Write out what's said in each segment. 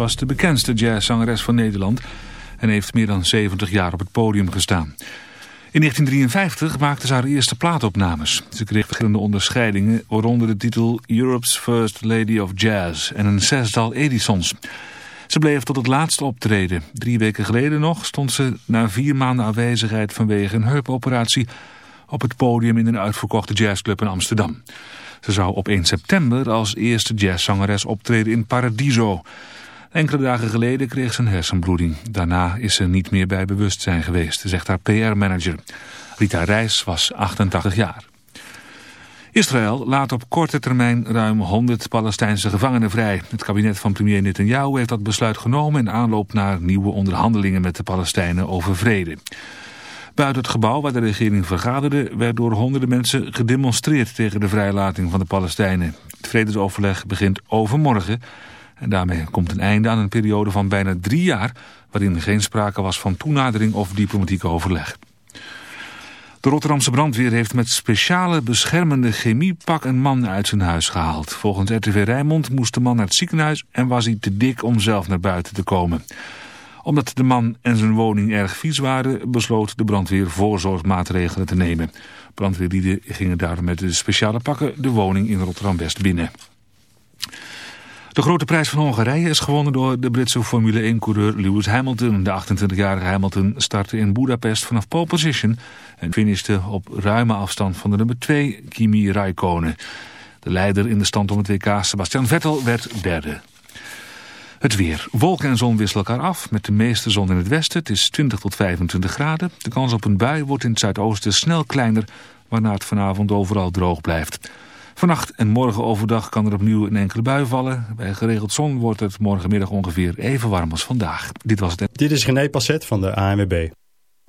was de bekendste jazzzangeres van Nederland en heeft meer dan 70 jaar op het podium gestaan. In 1953 maakte ze haar eerste plaatopnames. Ze kreeg verschillende onderscheidingen, waaronder de titel Europe's First Lady of Jazz en een zestal Edisons. Ze bleef tot het laatste optreden. Drie weken geleden nog stond ze na vier maanden afwezigheid vanwege een heupoperatie op het podium in een uitverkochte jazzclub in Amsterdam. Ze zou op 1 september als eerste jazzzangeres optreden in Paradiso. Enkele dagen geleden kreeg ze een hersenbloeding. Daarna is ze niet meer bij bewustzijn geweest, zegt haar PR-manager. Rita Reis was 88 jaar. Israël laat op korte termijn ruim 100 Palestijnse gevangenen vrij. Het kabinet van premier Netanyahu heeft dat besluit genomen... in aanloop naar nieuwe onderhandelingen met de Palestijnen over vrede. Buiten het gebouw waar de regering vergaderde... werd door honderden mensen gedemonstreerd tegen de vrijlating van de Palestijnen. Het vredesoverleg begint overmorgen... En daarmee komt een einde aan een periode van bijna drie jaar... waarin geen sprake was van toenadering of diplomatieke overleg. De Rotterdamse brandweer heeft met speciale beschermende chemiepak een man uit zijn huis gehaald. Volgens RTV Rijnmond moest de man naar het ziekenhuis en was hij te dik om zelf naar buiten te komen. Omdat de man en zijn woning erg vies waren, besloot de brandweer voorzorgsmaatregelen te nemen. Brandweerlieden gingen daarom met de speciale pakken de woning in Rotterdam-West binnen. De grote prijs van Hongarije is gewonnen door de Britse Formule 1-coureur Lewis Hamilton. De 28-jarige Hamilton startte in Budapest vanaf pole position en finishte op ruime afstand van de nummer 2, Kimi Raikkonen. De leider in de stand om het WK, Sebastian Vettel, werd derde. Het weer. Wolken en zon wisselen elkaar af, met de meeste zon in het westen. Het is 20 tot 25 graden. De kans op een bui wordt in het zuidoosten snel kleiner, waarna het vanavond overal droog blijft. Vannacht en morgen overdag kan er opnieuw een enkele bui vallen. Bij geregeld zon wordt het morgenmiddag ongeveer even warm als vandaag. Dit was het. Dit is René Passet van de ANWB.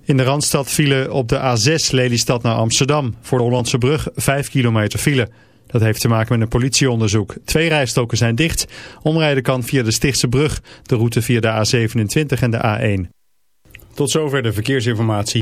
In de Randstad vielen op de A6 Lelystad naar Amsterdam. Voor de Hollandse brug 5 kilometer file. Dat heeft te maken met een politieonderzoek. Twee rijstoken zijn dicht. Omrijden kan via de Stichtse brug, de route via de A27 en de A1. Tot zover de verkeersinformatie.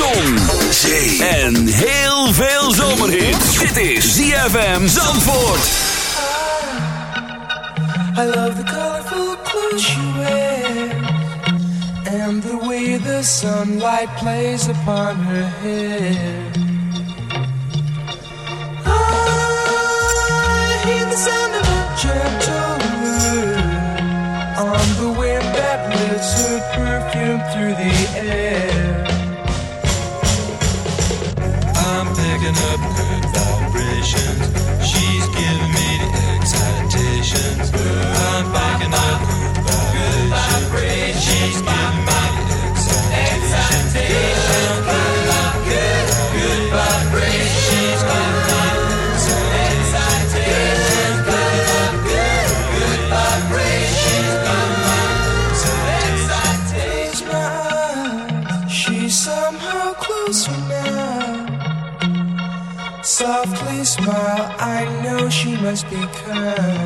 Zon, zee en heel veel zomerhit. Dit is ZFM Zandvoort. I love the colorful clothes she wears and the way the sunlight plays upon her hair. I hear the sound of a gentle on the wind that lifts her perfume through the air. Picking up good vibrations. She's giving me the excitations. I'm picking up good vibrations. just because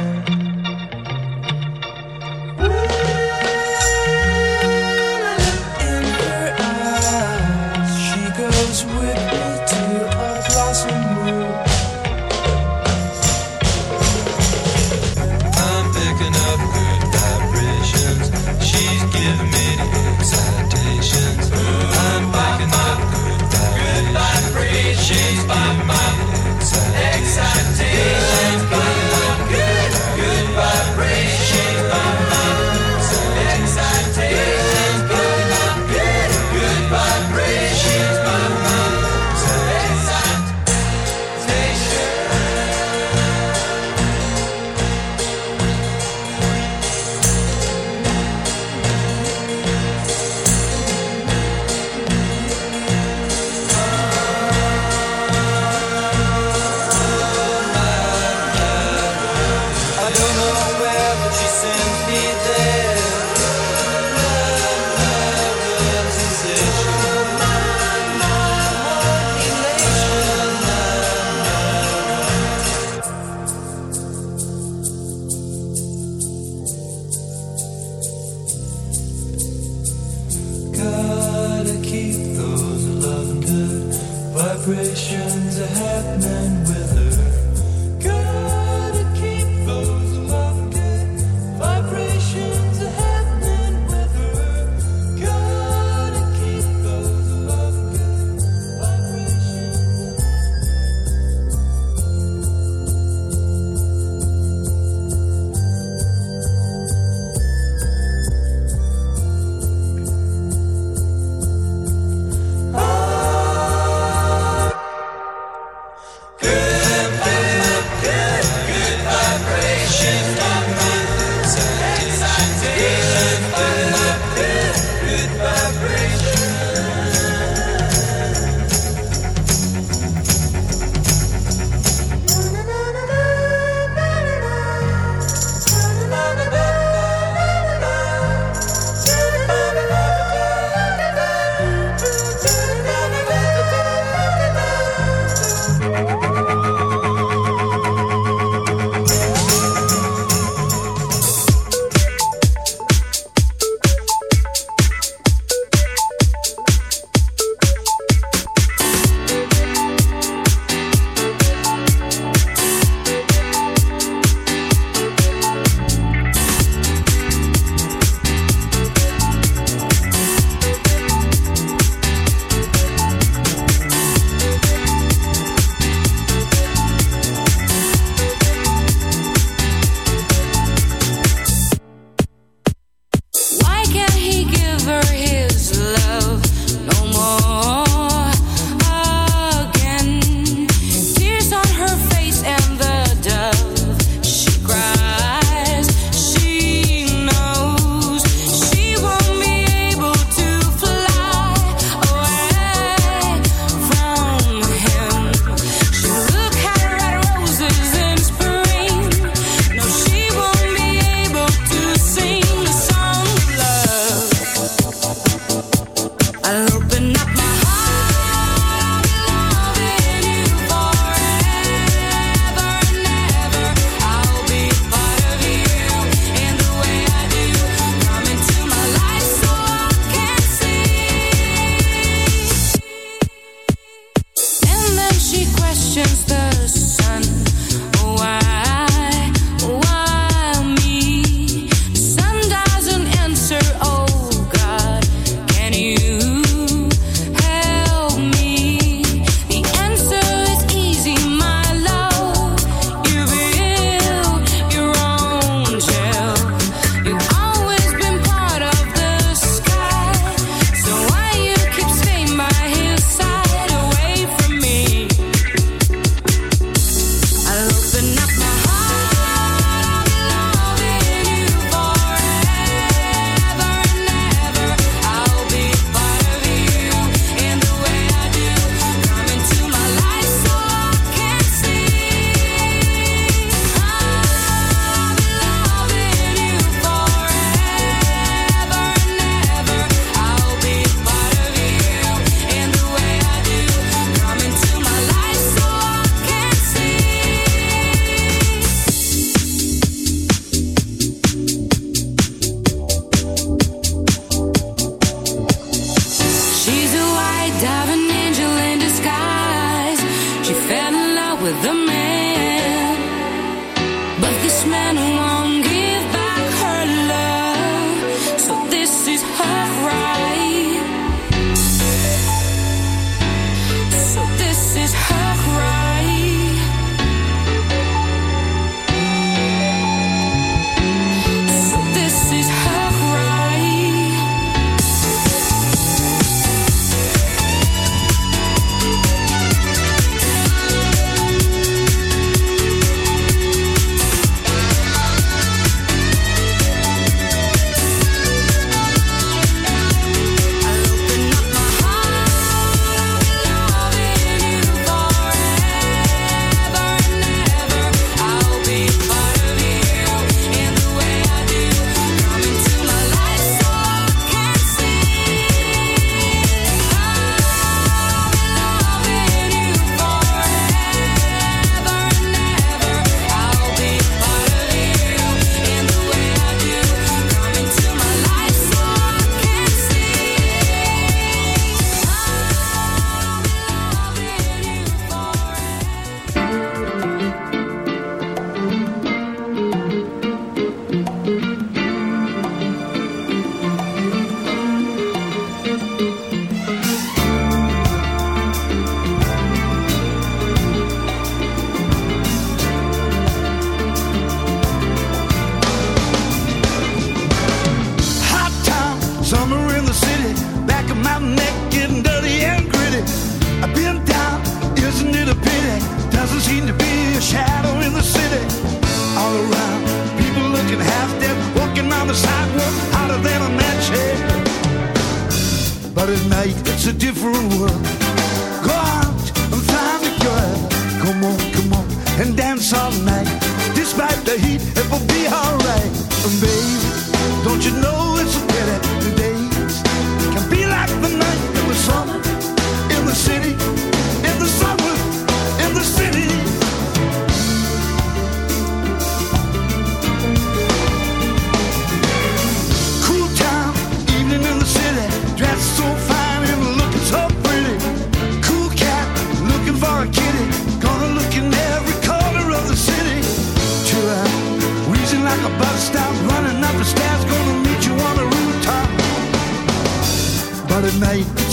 at night,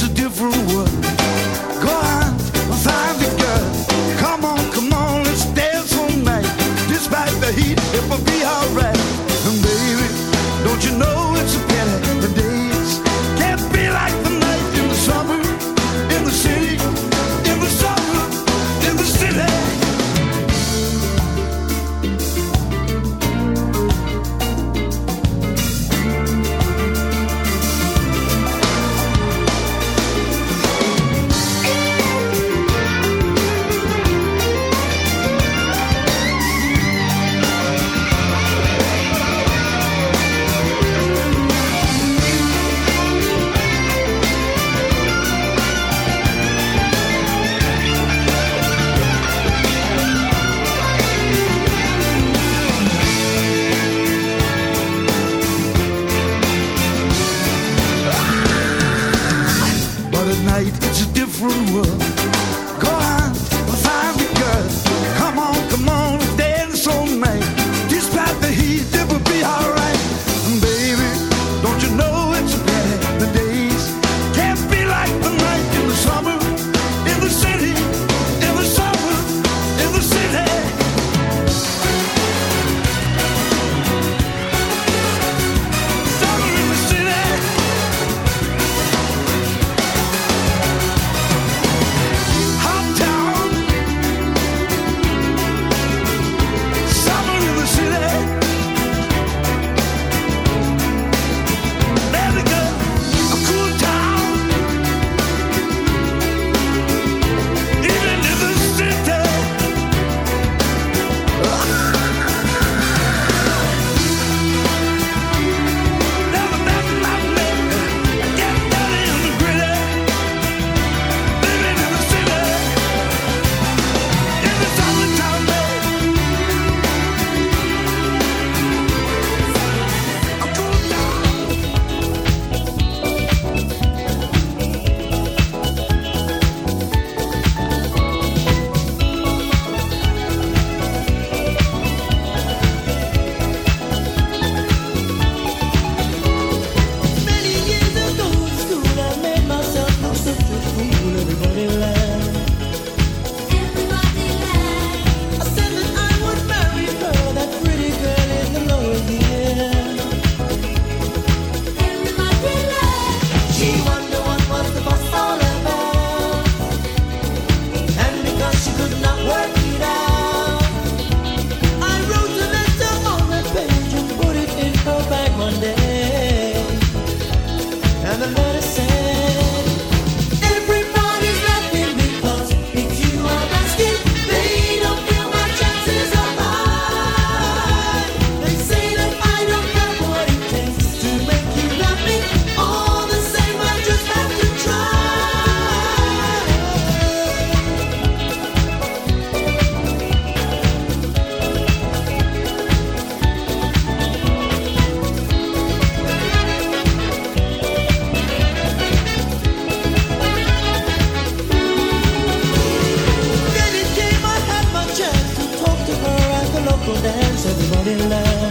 what in love.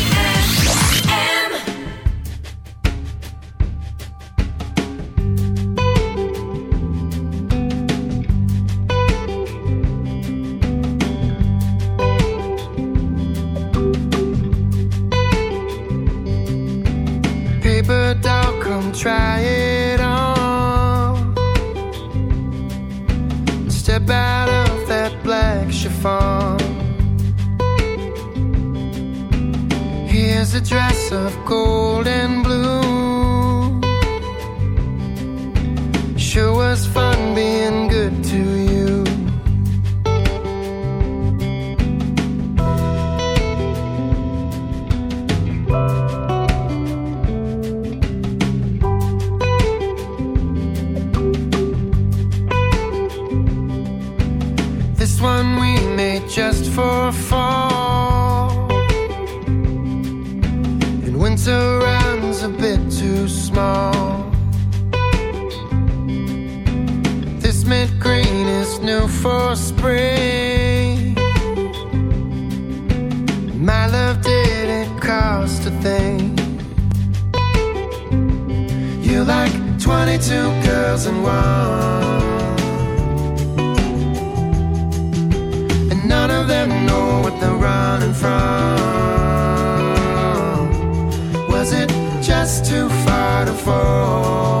too far to fall.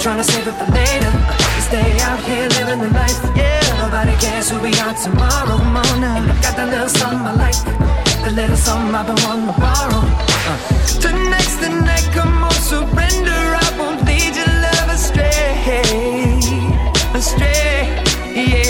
trying to save it for later. Stay out here living the life. Yeah, nobody cares who we are tomorrow morning. I got that little something I like, the little something I've been wanting to borrow. Uh. Tonight's the night, come on, surrender. I won't lead your love astray, astray. Yeah.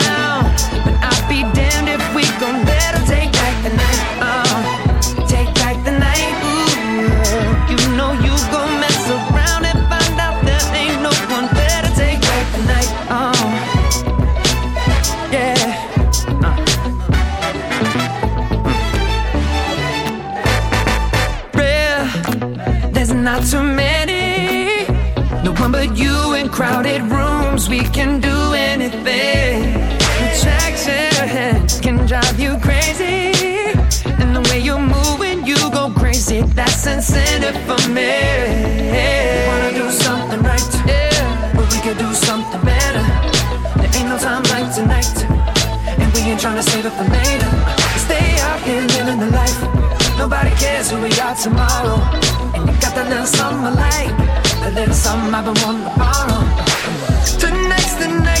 crowded rooms, we can do anything. Attraction can drive you crazy. And the way you move when you go crazy, that's incentive for me. Wanna do something right, yeah. but we can do something better. There ain't no time like tonight, and we ain't trying to save it for later. Stay out here living the life. Nobody cares who we are tomorrow, and you got that little something light. like then some I've been wanting to borrow. Tonight's the night.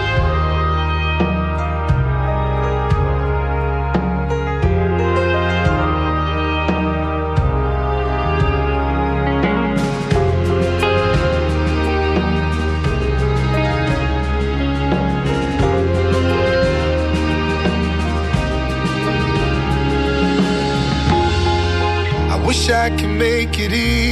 make it easy.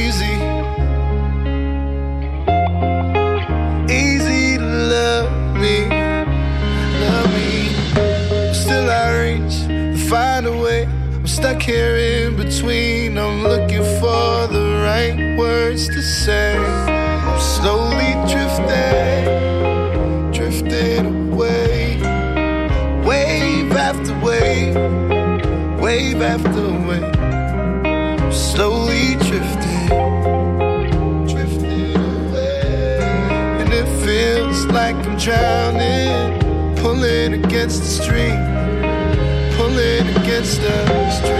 against the street, pulling against the stream.